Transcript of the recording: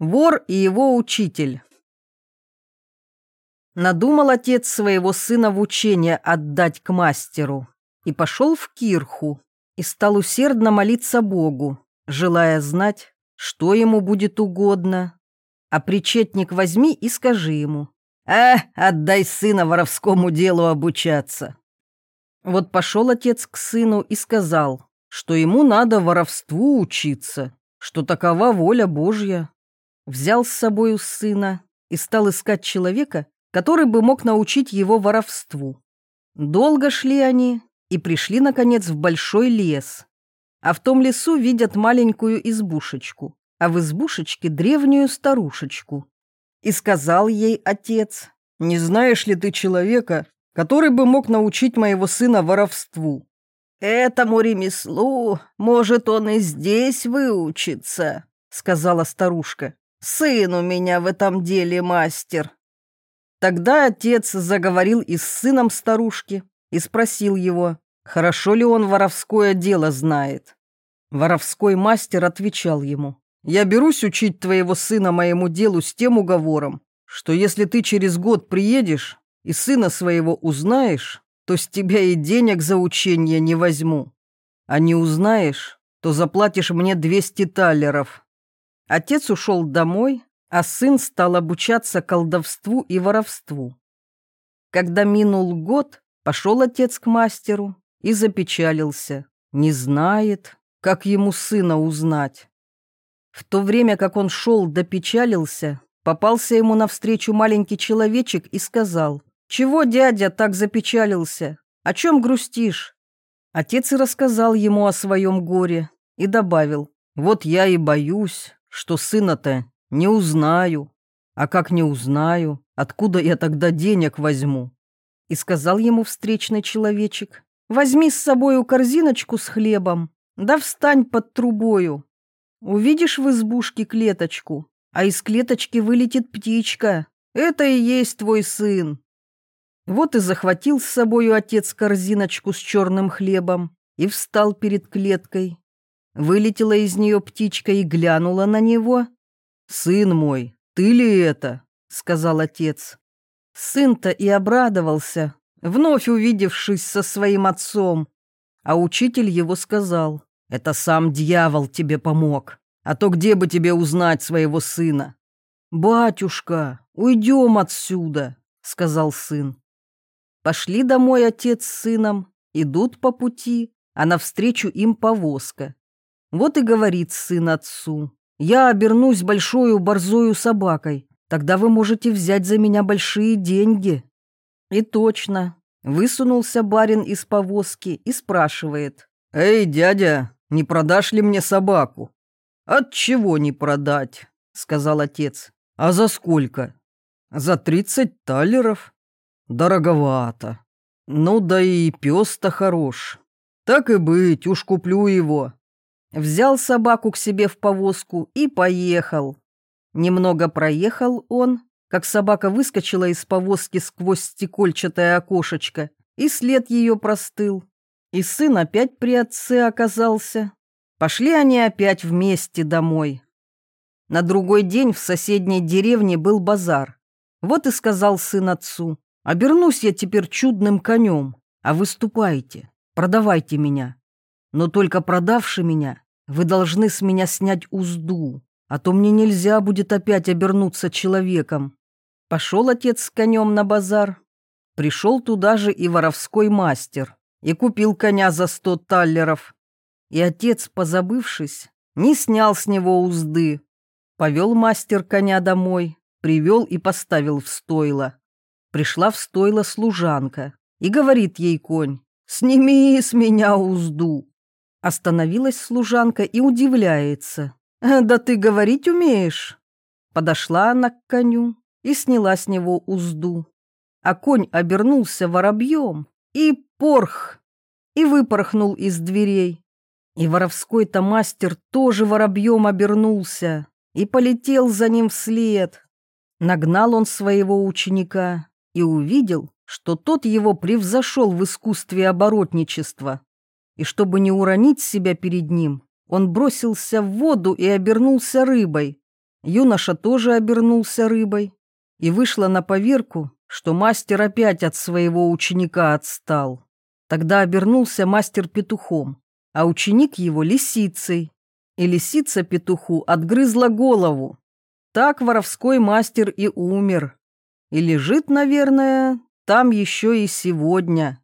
Вор и его учитель. Надумал отец своего сына в учение отдать к мастеру и пошел в кирху и стал усердно молиться Богу, желая знать, что ему будет угодно. А причетник возьми и скажи ему, «А, отдай сына воровскому делу обучаться». Вот пошел отец к сыну и сказал, что ему надо воровству учиться, что такова воля Божья взял с собою сына и стал искать человека, который бы мог научить его воровству. Долго шли они и пришли, наконец, в большой лес. А в том лесу видят маленькую избушечку, а в избушечке древнюю старушечку. И сказал ей отец, «Не знаешь ли ты человека, который бы мог научить моего сына воровству?» «Этому ремеслу, может, он и здесь выучится», — сказала старушка. Сын у меня в этом деле мастер». Тогда отец заговорил и с сыном старушки и спросил его, хорошо ли он воровское дело знает. Воровской мастер отвечал ему, «Я берусь учить твоего сына моему делу с тем уговором, что если ты через год приедешь и сына своего узнаешь, то с тебя и денег за учение не возьму. А не узнаешь, то заплатишь мне 200 талеров, Отец ушел домой, а сын стал обучаться колдовству и воровству. Когда минул год, пошел отец к мастеру и запечалился. Не знает, как ему сына узнать. В то время, как он шел допечалился, попался ему навстречу маленький человечек и сказал, «Чего, дядя, так запечалился? О чем грустишь?» Отец и рассказал ему о своем горе и добавил, «Вот я и боюсь, что сына-то не узнаю. А как не узнаю, откуда я тогда денег возьму? И сказал ему встречный человечек, возьми с собою корзиночку с хлебом, да встань под трубою. Увидишь в избушке клеточку, а из клеточки вылетит птичка. Это и есть твой сын. Вот и захватил с собою отец корзиночку с черным хлебом и встал перед клеткой. Вылетела из нее птичка и глянула на него. «Сын мой, ты ли это?» — сказал отец. Сын-то и обрадовался, вновь увидевшись со своим отцом. А учитель его сказал, «Это сам дьявол тебе помог, а то где бы тебе узнать своего сына?» «Батюшка, уйдем отсюда», — сказал сын. Пошли домой отец с сыном, идут по пути, а навстречу им повозка. Вот и говорит сын отцу, «Я обернусь большою борзою собакой, тогда вы можете взять за меня большие деньги». И точно, высунулся барин из повозки и спрашивает, «Эй, дядя, не продашь ли мне собаку?» «От чего не продать?» — сказал отец. «А за сколько?» «За тридцать талеров». «Дороговато. Ну да и пес-то хорош. Так и быть, уж куплю его. Взял собаку к себе в повозку и поехал. Немного проехал он, как собака выскочила из повозки сквозь стекольчатое окошечко, и след ее простыл. И сын опять при отце оказался. Пошли они опять вместе домой. На другой день в соседней деревне был базар. Вот и сказал сын отцу, «Обернусь я теперь чудным конем, а выступайте, продавайте меня. Но только продавши меня, вы должны с меня снять узду, а то мне нельзя будет опять обернуться человеком. Пошел отец с конем на базар. Пришел туда же и воровской мастер, и купил коня за сто таллеров. И отец, позабывшись, не снял с него узды. Повел мастер коня домой, привел и поставил в стойло. Пришла в стойло служанка и говорит ей конь, «Сними с меня узду». Остановилась служанка и удивляется. «Э, «Да ты говорить умеешь?» Подошла она к коню и сняла с него узду. А конь обернулся воробьем и порх, и выпорхнул из дверей. И воровской-то мастер тоже воробьем обернулся и полетел за ним вслед. Нагнал он своего ученика и увидел, что тот его превзошел в искусстве оборотничества. И чтобы не уронить себя перед ним, он бросился в воду и обернулся рыбой. Юноша тоже обернулся рыбой, и вышло на поверку, что мастер опять от своего ученика отстал. Тогда обернулся мастер петухом, а ученик его лисицей, и лисица петуху отгрызла голову. Так воровской мастер и умер. И лежит, наверное, там еще и сегодня.